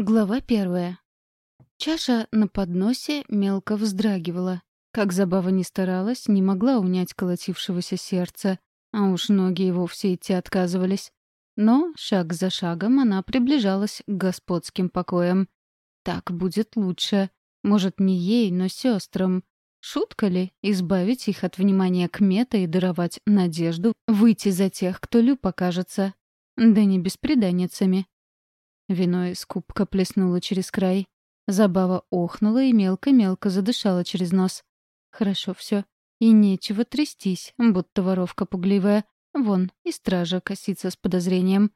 Глава первая. Чаша на подносе мелко вздрагивала. Как забава не старалась, не могла унять колотившегося сердца, а уж ноги и вовсе идти отказывались. Но шаг за шагом она приближалась к господским покоям. Так будет лучше. Может, не ей, но сестрам. Шутка ли избавить их от внимания к мета и даровать надежду выйти за тех, кто Лю покажется? Да не беспреданницами. Вино из кубка плеснуло через край. Забава охнула и мелко-мелко задышала через нос. Хорошо все. И нечего трястись, будто воровка пугливая. Вон, и стража косится с подозрением.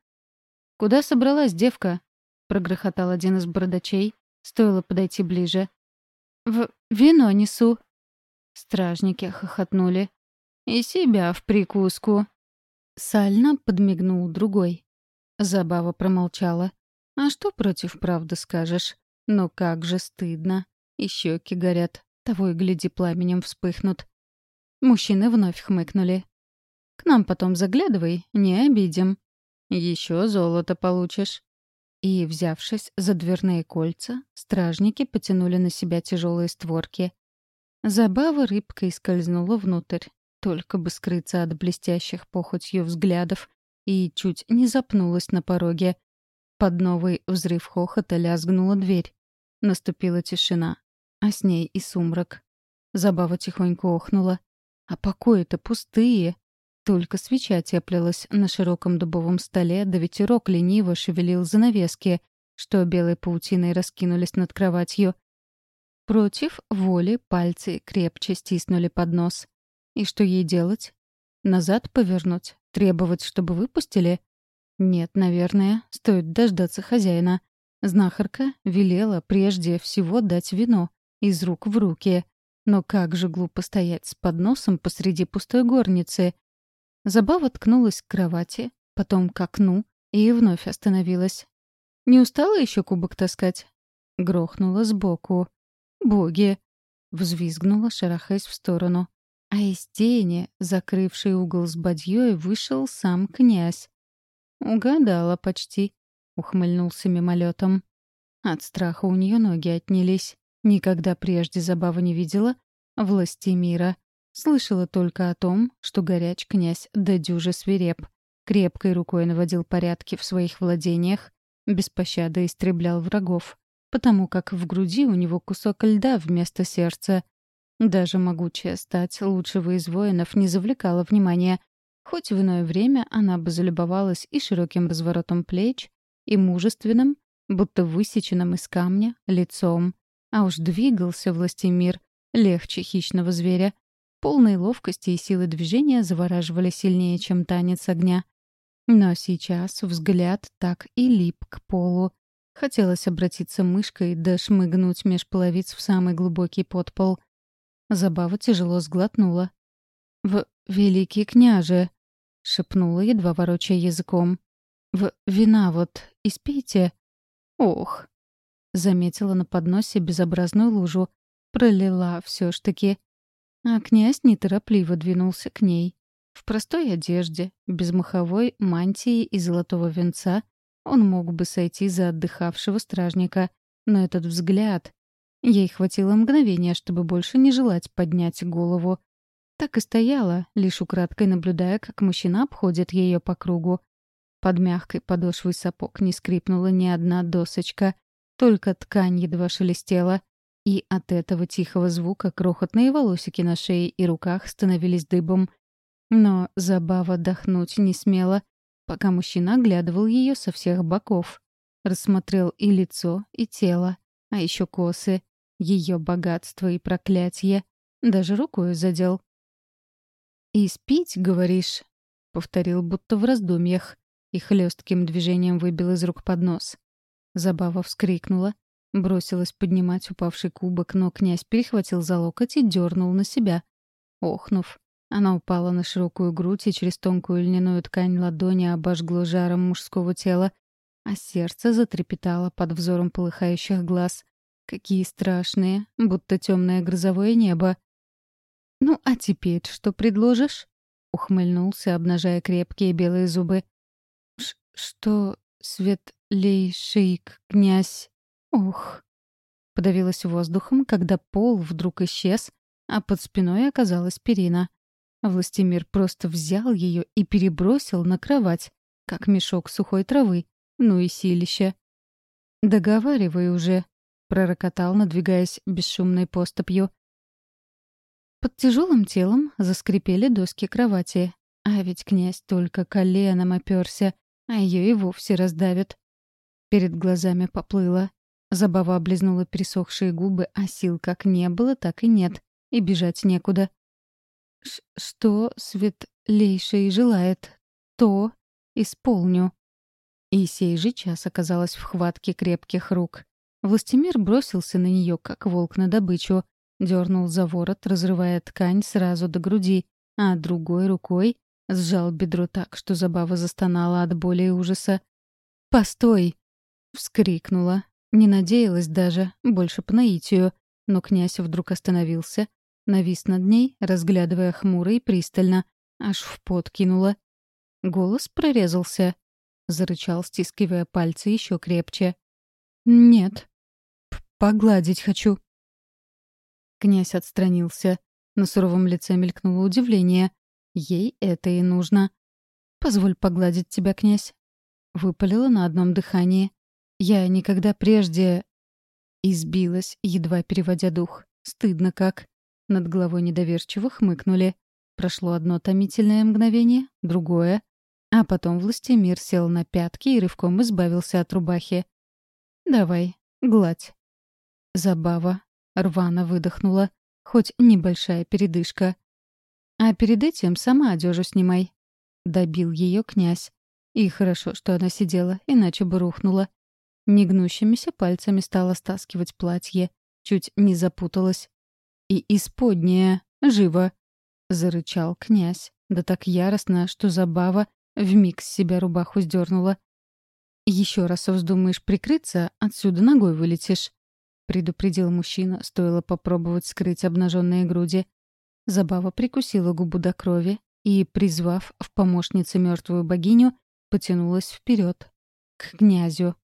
«Куда собралась девка?» — прогрохотал один из бородачей. Стоило подойти ближе. «В вино несу». Стражники хохотнули. «И себя в прикуску». Сально подмигнул другой. Забава промолчала. А что против правды скажешь? Но как же стыдно. И щеки горят. Того и гляди, пламенем вспыхнут. Мужчины вновь хмыкнули. «К нам потом заглядывай, не обидим. Еще золото получишь». И, взявшись за дверные кольца, стражники потянули на себя тяжелые створки. Забава рыбкой скользнула внутрь, только бы скрыться от блестящих похотью взглядов, и чуть не запнулась на пороге, под новый взрыв хохота лязгнула дверь. Наступила тишина, а с ней и сумрак. Забава тихонько охнула. А покои-то пустые. Только свеча теплилась на широком дубовом столе, да ветерок лениво шевелил занавески, что белой паутиной раскинулись над кроватью. Против воли пальцы крепче стиснули под нос. И что ей делать? Назад повернуть? Требовать, чтобы выпустили? Нет, наверное, стоит дождаться хозяина. Знахарка велела прежде всего дать вино из рук в руки. Но как же глупо стоять с подносом посреди пустой горницы. Забава ткнулась к кровати, потом к окну и вновь остановилась. «Не устала еще кубок таскать?» Грохнула сбоку. «Боги!» Взвизгнула, шарахаясь в сторону. А из тени, закрывшей угол с бадьей, вышел сам князь. «Угадала почти», — ухмыльнулся мимолетом. От страха у нее ноги отнялись. Никогда прежде забавы не видела власти мира. Слышала только о том, что горяч князь да дюже свиреп. Крепкой рукой наводил порядки в своих владениях, без пощады истреблял врагов, потому как в груди у него кусок льда вместо сердца. Даже могучая стать лучшего из воинов не завлекала внимания, Хоть в иное время она бы залюбовалась и широким разворотом плеч, и мужественным, будто высеченным из камня, лицом. А уж двигался властемир легче хищного зверя. Полной ловкости и силы движения завораживали сильнее, чем танец огня. Но сейчас взгляд так и лип к полу. Хотелось обратиться мышкой да шмыгнуть меж половиц в самый глубокий подпол. Забава тяжело сглотнула. «В великий княже!» — шепнула, едва ворочая языком. «В вина вот испейте». «Ох!» — заметила на подносе безобразную лужу. Пролила все ж таки. А князь неторопливо двинулся к ней. В простой одежде, без маховой мантии и золотого венца он мог бы сойти за отдыхавшего стражника. Но этот взгляд... Ей хватило мгновения, чтобы больше не желать поднять голову. Так и стояла, лишь украдкой наблюдая, как мужчина обходит ее по кругу. Под мягкой подошвой сапог не скрипнула ни одна досочка, только ткань едва шелестела. И от этого тихого звука крохотные волосики на шее и руках становились дыбом. Но забава дохнуть не смела, пока мужчина оглядывал ее со всех боков. Рассмотрел и лицо, и тело, а еще косы, ее богатство и проклятие. Даже рукой задел. «И спить, говоришь?» — повторил будто в раздумьях и хлестким движением выбил из рук поднос. Забава вскрикнула, бросилась поднимать упавший кубок, но князь перехватил за локоть и дернул на себя. Охнув, она упала на широкую грудь и через тонкую льняную ткань ладони обожгло жаром мужского тела, а сердце затрепетало под взором полыхающих глаз. Какие страшные, будто темное грозовое небо. «Ну, а теперь что предложишь?» — ухмыльнулся, обнажая крепкие белые зубы. «Что, светлейший князь?» Ох. Подавилась воздухом, когда пол вдруг исчез, а под спиной оказалась перина. Властимир просто взял ее и перебросил на кровать, как мешок сухой травы. Ну и силище. «Договаривай уже», — пророкотал, надвигаясь бесшумной поступью. Под тяжелым телом заскрипели доски кровати. А ведь князь только коленом оперся, а ее и вовсе раздавит. Перед глазами поплыло. Забава облизнула пересохшие губы, а сил как не было, так и нет. И бежать некуда. Ш «Что светлейший желает, то исполню». И сей же час оказалась в хватке крепких рук. Властимир бросился на нее, как волк на добычу, дернул за ворот, разрывая ткань сразу до груди, а другой рукой сжал бедро так, что забава застонала от боли и ужаса. «Постой!» — вскрикнула. Не надеялась даже, больше по наитию, но князь вдруг остановился, навис над ней, разглядывая хмуро и пристально, аж в пот кинула. Голос прорезался. Зарычал, стискивая пальцы еще крепче. «Нет. Погладить хочу». Князь отстранился. На суровом лице мелькнуло удивление. Ей это и нужно. «Позволь погладить тебя, князь». Выпалила на одном дыхании. Я никогда прежде... Избилась, едва переводя дух. Стыдно как. Над головой недоверчиво хмыкнули. Прошло одно томительное мгновение, другое. А потом Властемир сел на пятки и рывком избавился от рубахи. «Давай, гладь». Забава. Рвано выдохнула. Хоть небольшая передышка. А перед этим сама одежу снимай. Добил ее князь. И хорошо, что она сидела, иначе бы рухнула. Негнущимися пальцами стала стаскивать платье. Чуть не запуталась. «И исподняя! Живо!» — зарычал князь. Да так яростно, что забава вмиг с себя рубаху сдернула. Еще раз вздумаешь прикрыться, отсюда ногой вылетишь», — предупредил мужчина, стоило попробовать скрыть обнаженные груди. Забава прикусила губу до крови и, призвав в помощнице мертвую богиню, потянулась вперед к князю.